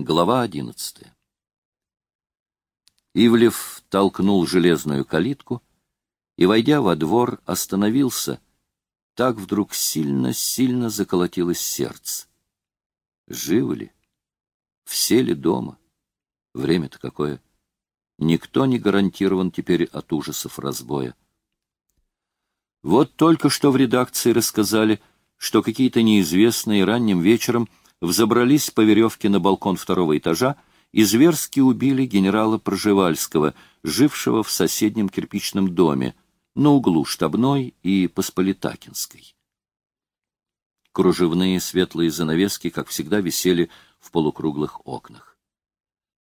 Глава одиннадцатая. Ивлев толкнул железную калитку и, войдя во двор, остановился. Так вдруг сильно-сильно заколотилось сердце. Живы ли? Все ли дома? Время-то какое? Никто не гарантирован теперь от ужасов разбоя. Вот только что в редакции рассказали, что какие-то неизвестные ранним вечером взобрались по веревке на балкон второго этажа и зверски убили генерала Проживальского, жившего в соседнем кирпичном доме, на углу Штабной и Посполитакинской. Кружевные светлые занавески, как всегда, висели в полукруглых окнах.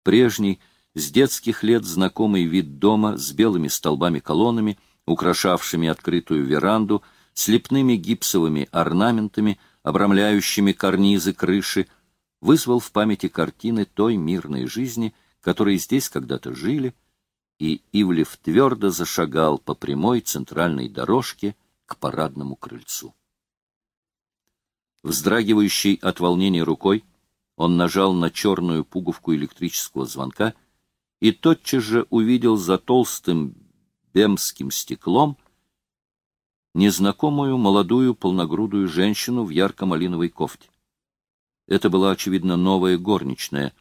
Прежний, с детских лет знакомый вид дома с белыми столбами-колоннами, украшавшими открытую веранду, слепными гипсовыми орнаментами, обрамляющими карнизы крыши, вызвал в памяти картины той мирной жизни, которые здесь когда-то жили, и Ивлев твердо зашагал по прямой центральной дорожке к парадному крыльцу. Вздрагивающей от волнения рукой, он нажал на черную пуговку электрического звонка и тотчас же увидел за толстым бемским стеклом незнакомую молодую полногрудую женщину в ярко-малиновой кофте. Это была, очевидно, новая горничная,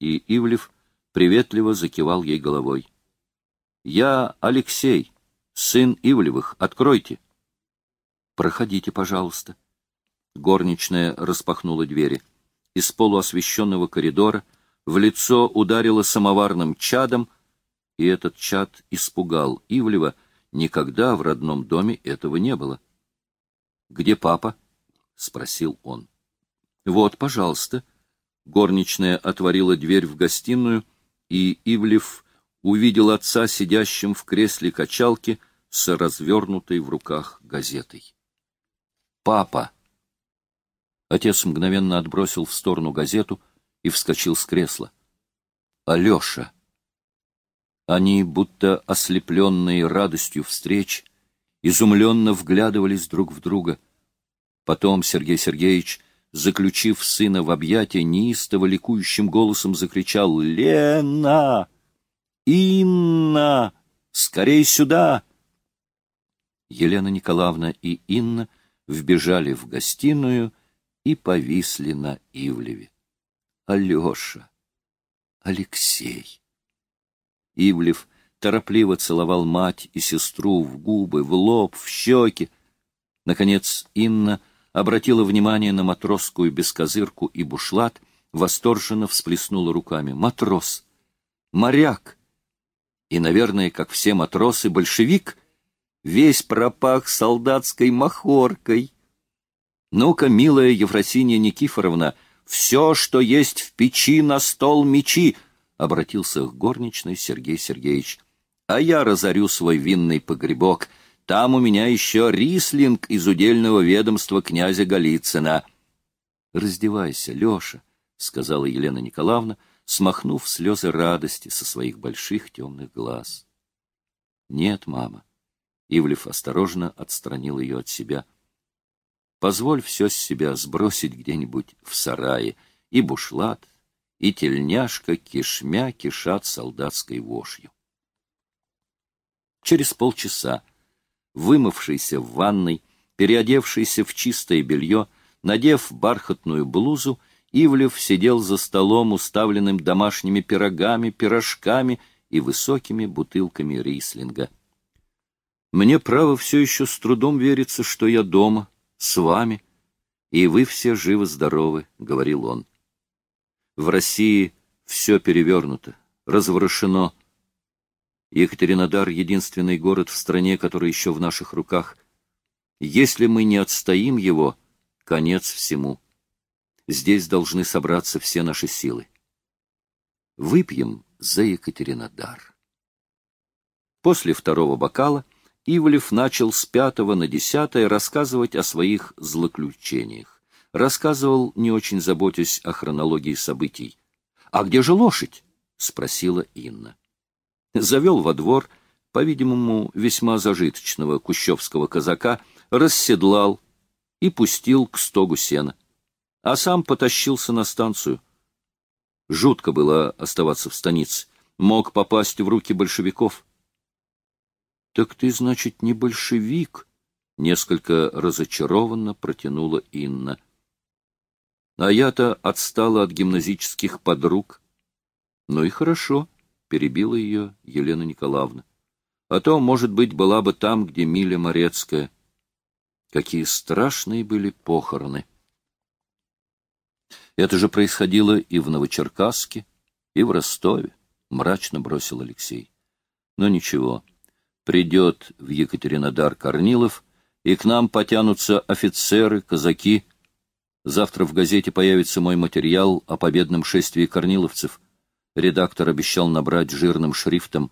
и Ивлев приветливо закивал ей головой. — Я Алексей, сын Ивлевых, откройте. — Проходите, пожалуйста. Горничная распахнула двери. Из полуосвещенного коридора в лицо ударило самоварным чадом, и этот чад испугал Ивлева, Никогда в родном доме этого не было. — Где папа? — спросил он. — Вот, пожалуйста. Горничная отворила дверь в гостиную, и Ивлев увидел отца, сидящим в кресле качалки с развернутой в руках газетой. «Папа!» Отец мгновенно отбросил в сторону газету и вскочил с кресла. «Алеша!» Они, будто ослепленные радостью встреч, изумленно вглядывались друг в друга. Потом Сергей Сергеевич, заключив сына в объятия, неистово ликующим голосом закричал «Лена! Инна! Скорей сюда!» Елена Николаевна и Инна вбежали в гостиную и повисли на Ивлеве. Алеша! Алексей! Ивлев торопливо целовал мать и сестру в губы, в лоб, в щеки. Наконец Инна обратила внимание на матросскую бескозырку и бушлат, восторженно всплеснула руками. «Матрос! Моряк!» И, наверное, как все матросы, большевик, весь пропах солдатской махоркой. «Ну-ка, милая Ефросинья Никифоровна, все, что есть в печи, на стол мечи!» Обратился к горничной Сергей Сергеевич. «А я разорю свой винный погребок. Там у меня еще рислинг из удельного ведомства князя Голицына». «Раздевайся, Леша», — сказала Елена Николаевна, смахнув слезы радости со своих больших темных глаз. «Нет, мама». Ивлев осторожно отстранил ее от себя. «Позволь все с себя сбросить где-нибудь в сарае, и бушлат, и тельняшка кишмя кишат солдатской вошью. Через полчаса, вымывшийся в ванной, переодевшийся в чистое белье, надев бархатную блузу, Ивлев сидел за столом, уставленным домашними пирогами, пирожками и высокими бутылками рислинга. «Мне, право, все еще с трудом верится, что я дома, с вами, и вы все живы-здоровы», — говорил он. В России все перевернуто, разворошено. Екатеринодар — единственный город в стране, который еще в наших руках. Если мы не отстоим его, конец всему. Здесь должны собраться все наши силы. Выпьем за Екатеринодар. После второго бокала Ивлев начал с пятого на десятое рассказывать о своих злоключениях рассказывал, не очень заботясь о хронологии событий. «А где же лошадь?» — спросила Инна. Завел во двор, по-видимому, весьма зажиточного кущевского казака, расседлал и пустил к стогу сена, а сам потащился на станцию. Жутко было оставаться в станице. Мог попасть в руки большевиков. — Так ты, значит, не большевик? — несколько разочарованно протянула Инна. А я-то отстала от гимназических подруг. — Ну и хорошо, — перебила ее Елена Николаевна. — А то, может быть, была бы там, где Миля Морецкая. Какие страшные были похороны! Это же происходило и в Новочеркасске, и в Ростове, — мрачно бросил Алексей. Но ничего, придет в Екатеринодар Корнилов, и к нам потянутся офицеры, казаки, Завтра в газете появится мой материал о победном шествии корниловцев. Редактор обещал набрать жирным шрифтом.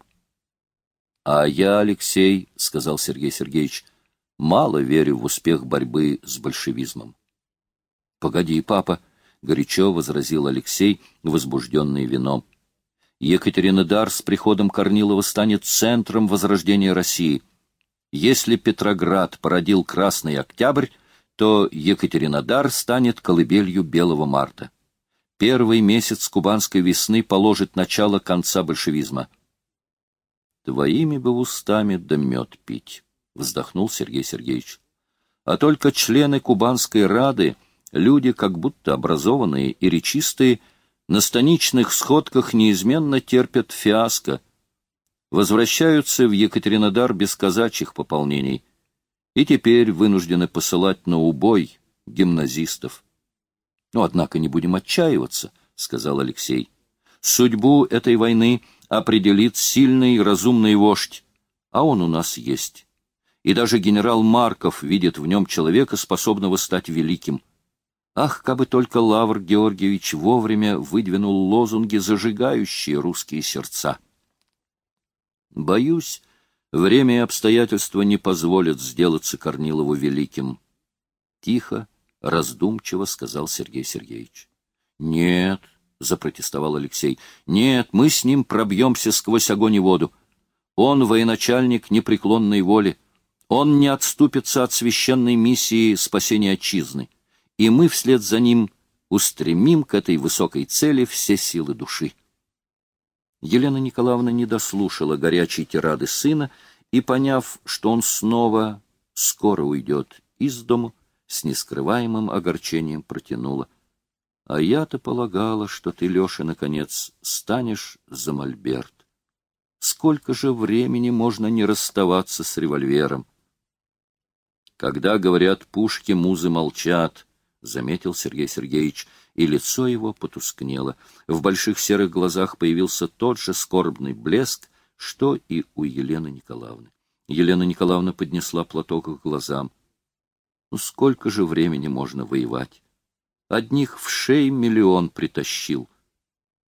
— А я, Алексей, — сказал Сергей Сергеевич, — мало верю в успех борьбы с большевизмом. — Погоди, папа, — горячо возразил Алексей, возбужденный вином. Екатеринодар с приходом Корнилова станет центром возрождения России. Если Петроград породил Красный Октябрь, то Екатеринодар станет колыбелью Белого марта. Первый месяц кубанской весны положит начало конца большевизма. «Твоими бы устами да мед пить», — вздохнул Сергей Сергеевич. «А только члены Кубанской Рады, люди как будто образованные и речистые, на станичных сходках неизменно терпят фиаско, возвращаются в Екатеринодар без казачьих пополнений» и теперь вынуждены посылать на убой гимназистов. — Ну, однако не будем отчаиваться, — сказал Алексей. — Судьбу этой войны определит сильный и разумный вождь, а он у нас есть. И даже генерал Марков видит в нем человека, способного стать великим. Ах, как бы только Лавр Георгиевич вовремя выдвинул лозунги, зажигающие русские сердца! Боюсь, Время и обстоятельства не позволят сделаться Корнилову великим. Тихо, раздумчиво сказал Сергей Сергеевич. Нет, запротестовал Алексей. Нет, мы с ним пробьемся сквозь огонь и воду. Он военачальник непреклонной воли. Он не отступится от священной миссии спасения отчизны. И мы вслед за ним устремим к этой высокой цели все силы души. Елена Николаевна не дослушала горячей тирады сына и, поняв, что он снова скоро уйдет из дому, с нескрываемым огорчением протянула. — А я-то полагала, что ты, Леша, наконец станешь за мольберт. Сколько же времени можно не расставаться с револьвером? Когда говорят пушки, музы молчат, — заметил Сергей Сергеевич, — и лицо его потускнело. В больших серых глазах появился тот же скорбный блеск, что и у Елены Николаевны. Елена Николаевна поднесла платок к глазам. Ну сколько же времени можно воевать? Одних в шей миллион притащил.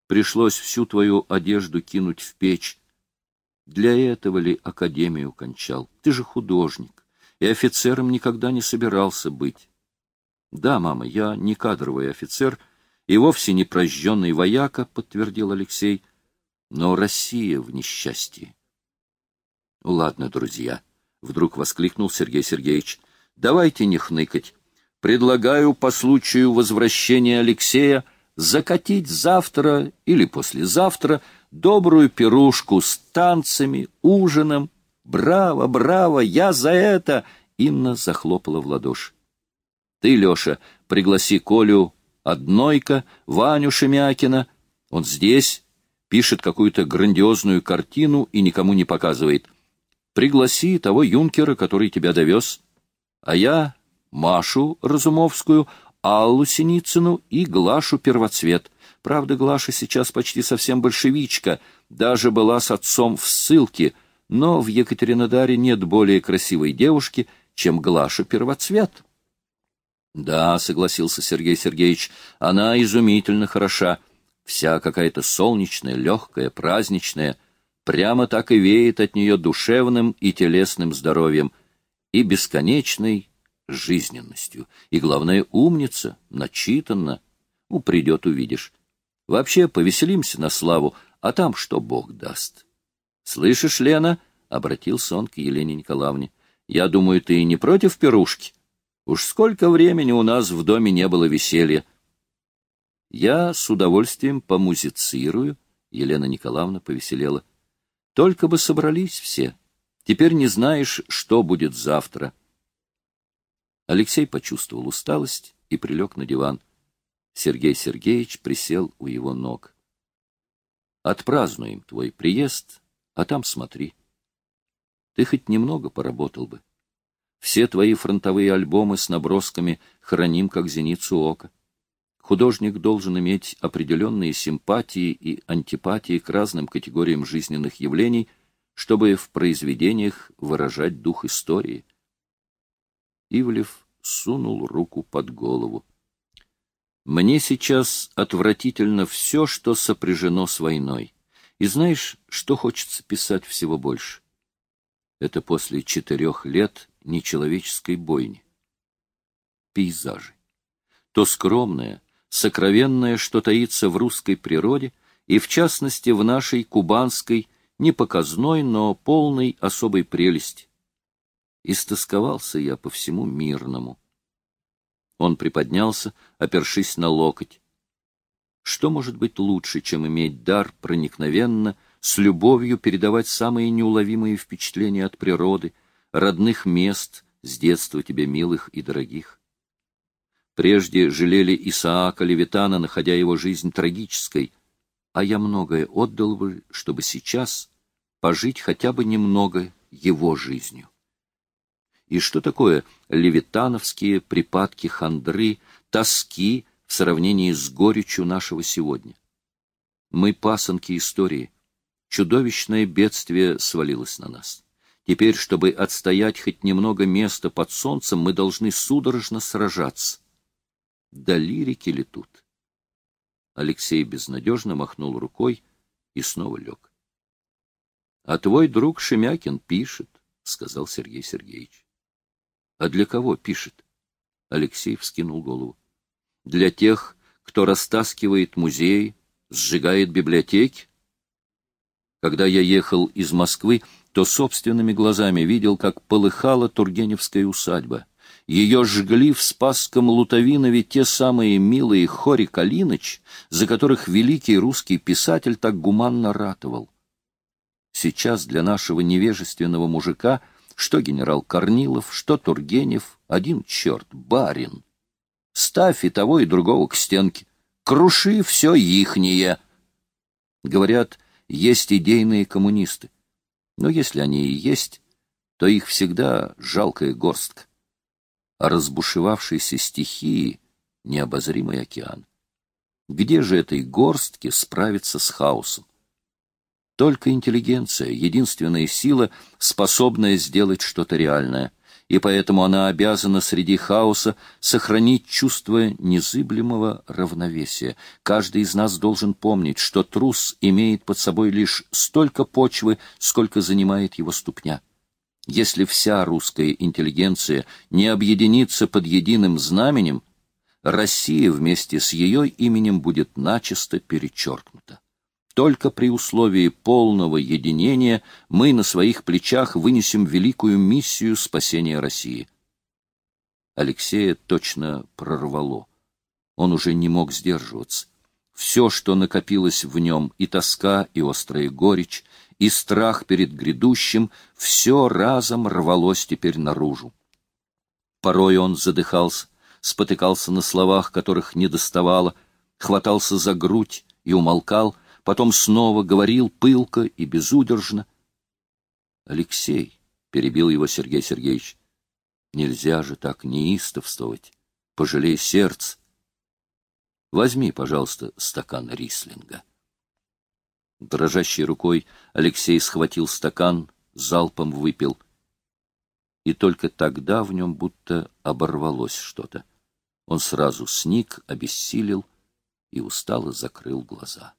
Пришлось всю твою одежду кинуть в печь. Для этого ли академию кончал? Ты же художник, и офицером никогда не собирался быть. Да, мама, я не кадровый офицер и вовсе не прожженный вояка, подтвердил Алексей, но Россия в несчастье. Ладно, друзья, вдруг воскликнул Сергей Сергеевич, давайте не хныкать. Предлагаю по случаю возвращения Алексея закатить завтра или послезавтра добрую пирушку с танцами, ужином. Браво, браво, я за это! Инна захлопала в ладоши. Ты, Леша, пригласи Колю Однойка, Ваню Шемякина. Он здесь, пишет какую-то грандиозную картину и никому не показывает. Пригласи того юнкера, который тебя довез. А я Машу Разумовскую, Аллу Синицыну и Глашу Первоцвет. Правда, Глаша сейчас почти совсем большевичка, даже была с отцом в ссылке, но в Екатеринодаре нет более красивой девушки, чем Глаша Первоцвет. — Да, — согласился Сергей Сергеевич, — она изумительно хороша. Вся какая-то солнечная, легкая, праздничная. Прямо так и веет от нее душевным и телесным здоровьем и бесконечной жизненностью. И, главное, умница, начитанна. Ну, придет, увидишь. Вообще, повеселимся на славу, а там что Бог даст. — Слышишь, Лена? — обратился он к Елене Николаевне. — Я думаю, ты не против пирушки? — Уж сколько времени у нас в доме не было веселья. Я с удовольствием помузицирую, Елена Николаевна повеселела. Только бы собрались все. Теперь не знаешь, что будет завтра. Алексей почувствовал усталость и прилег на диван. Сергей Сергеевич присел у его ног. Отпразднуем твой приезд, а там смотри. Ты хоть немного поработал бы. Все твои фронтовые альбомы с набросками храним как зеницу ока. Художник должен иметь определенные симпатии и антипатии к разным категориям жизненных явлений, чтобы в произведениях выражать дух истории. Ивлев сунул руку под голову. Мне сейчас отвратительно все, что сопряжено с войной. И знаешь, что хочется писать всего больше? Это после четырех лет нечеловеческой бойни. Пейзажи. То скромное, сокровенное, что таится в русской природе, и в частности в нашей кубанской, не показной, но полной особой прелести. Истосковался я по всему мирному. Он приподнялся, опершись на локоть. Что может быть лучше, чем иметь дар проникновенно, с любовью передавать самые неуловимые впечатления от природы, родных мест, с детства тебе милых и дорогих? Прежде жалели Исаака Левитана, находя его жизнь трагической, а я многое отдал бы, чтобы сейчас пожить хотя бы немного его жизнью. И что такое левитановские припадки хандры, тоски в сравнении с горечью нашего сегодня? Мы пасынки истории. Чудовищное бедствие свалилось на нас. Теперь, чтобы отстоять хоть немного места под солнцем, мы должны судорожно сражаться. Да лирики ли тут? Алексей безнадежно махнул рукой и снова лег. — А твой друг Шемякин пишет, — сказал Сергей Сергеевич. А для кого пишет? Алексей вскинул голову. Для тех, кто растаскивает музеи, сжигает библиотеки? Когда я ехал из Москвы, то собственными глазами видел, как полыхала Тургеневская усадьба. Ее жгли в Спасском Лутовинове те самые милые Хори Калиныч, за которых великий русский писатель так гуманно ратовал. Сейчас для нашего невежественного мужика — что генерал Корнилов, что Тургенев, один черт, барин. Ставь и того, и другого к стенке. Круши все ихнее. Говорят, есть идейные коммунисты. Но если они и есть, то их всегда жалкая горстка. А разбушевавшейся стихии — необозримый океан. Где же этой горстке справиться с хаосом? Только интеллигенция — единственная сила, способная сделать что-то реальное, и поэтому она обязана среди хаоса сохранить чувство незыблемого равновесия. Каждый из нас должен помнить, что трус имеет под собой лишь столько почвы, сколько занимает его ступня. Если вся русская интеллигенция не объединится под единым знаменем, Россия вместе с ее именем будет начисто перечеркнута. Только при условии полного единения мы на своих плечах вынесем великую миссию спасения России. Алексея точно прорвало. Он уже не мог сдерживаться. Все, что накопилось в нем, и тоска, и острая горечь, и страх перед грядущим, все разом рвалось теперь наружу. Порой он задыхался, спотыкался на словах, которых не доставало, хватался за грудь и умолкал, потом снова говорил пылко и безудержно. — Алексей, — перебил его Сергей Сергеевич, — нельзя же так неистовствовать. Пожалей сердце. Возьми, пожалуйста, стакан рислинга. Дрожащей рукой Алексей схватил стакан, залпом выпил. И только тогда в нем будто оборвалось что-то. Он сразу сник, обессилел и устало закрыл глаза.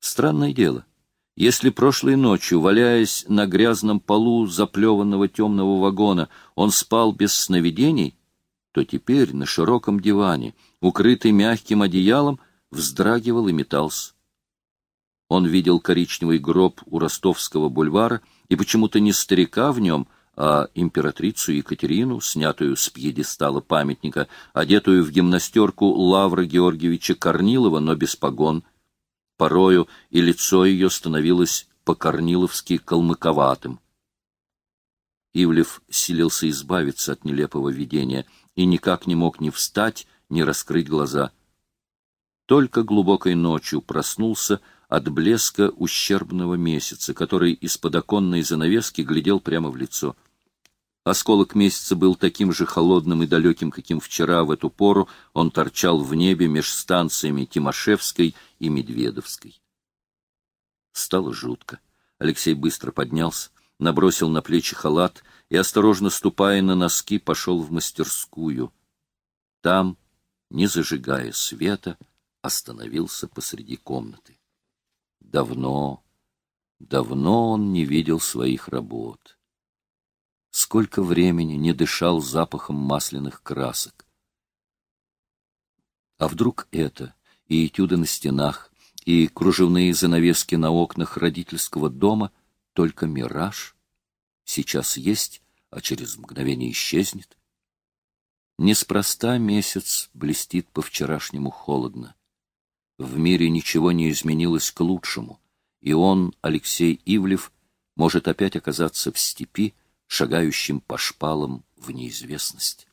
Странное дело. Если прошлой ночью, валяясь на грязном полу заплеванного темного вагона, он спал без сновидений, то теперь на широком диване, укрытый мягким одеялом, вздрагивал и метался. Он видел коричневый гроб у Ростовского бульвара, и почему-то не старика в нем, а императрицу Екатерину, снятую с пьедестала памятника, одетую в гимнастерку Лавра Георгиевича Корнилова, но без погон. Порою и лицо ее становилось по-корниловски калмыковатым. Ивлев силился избавиться от нелепого видения и никак не мог ни встать, ни раскрыть глаза. Только глубокой ночью проснулся от блеска ущербного месяца, который из-под оконной занавески глядел прямо в лицо — Осколок месяца был таким же холодным и далеким, каким вчера в эту пору он торчал в небе меж станциями Тимошевской и Медведовской. Стало жутко. Алексей быстро поднялся, набросил на плечи халат и, осторожно ступая на носки, пошел в мастерскую. Там, не зажигая света, остановился посреди комнаты. Давно, давно он не видел своих работ сколько времени не дышал запахом масляных красок. А вдруг это, и этюды на стенах, и кружевные занавески на окнах родительского дома — только мираж? Сейчас есть, а через мгновение исчезнет? Неспроста месяц блестит по-вчерашнему холодно. В мире ничего не изменилось к лучшему, и он, Алексей Ивлев, может опять оказаться в степи, шагающим по шпалам в неизвестность.